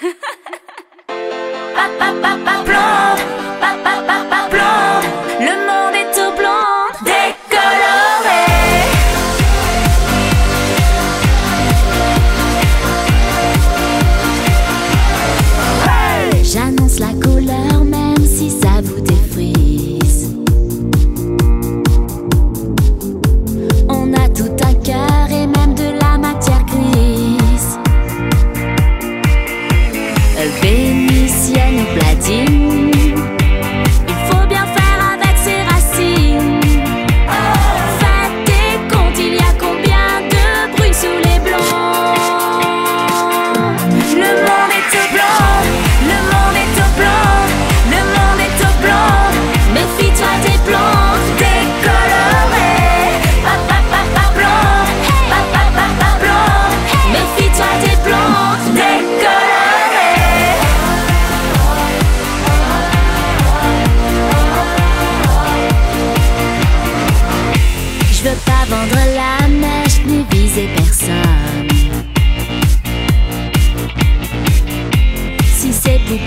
哈哈哈哈哈哈！baby.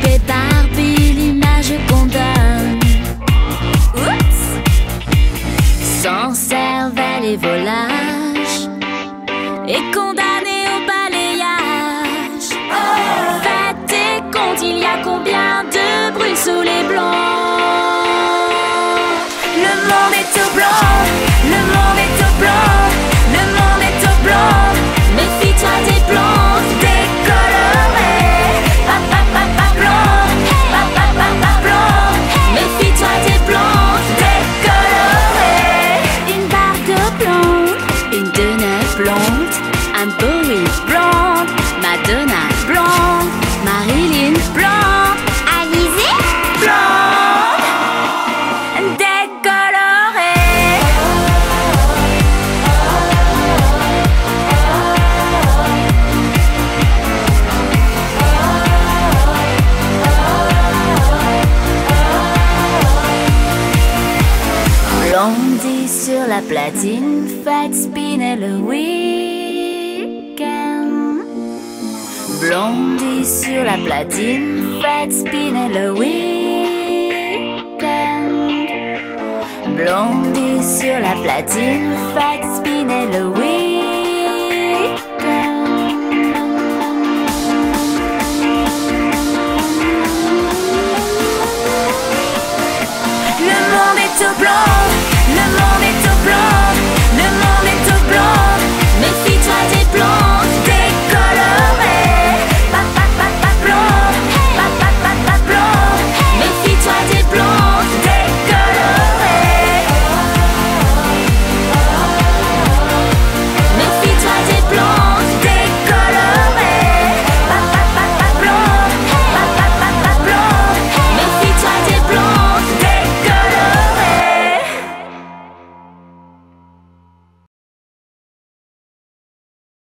Coupé par l'image condamne. Oups Sans cervelle et volage, et condamné au balayage. Oh Faites des comptes, il y a combien de bruits sous les blancs? Le monde est tout blanc, le monde est tout blanc Sur la platine, fat spinner le week-end. Blondie sur la platine, fat spinner le week-end. Blondie sur la platine, fat spinner le week-end. to blanc.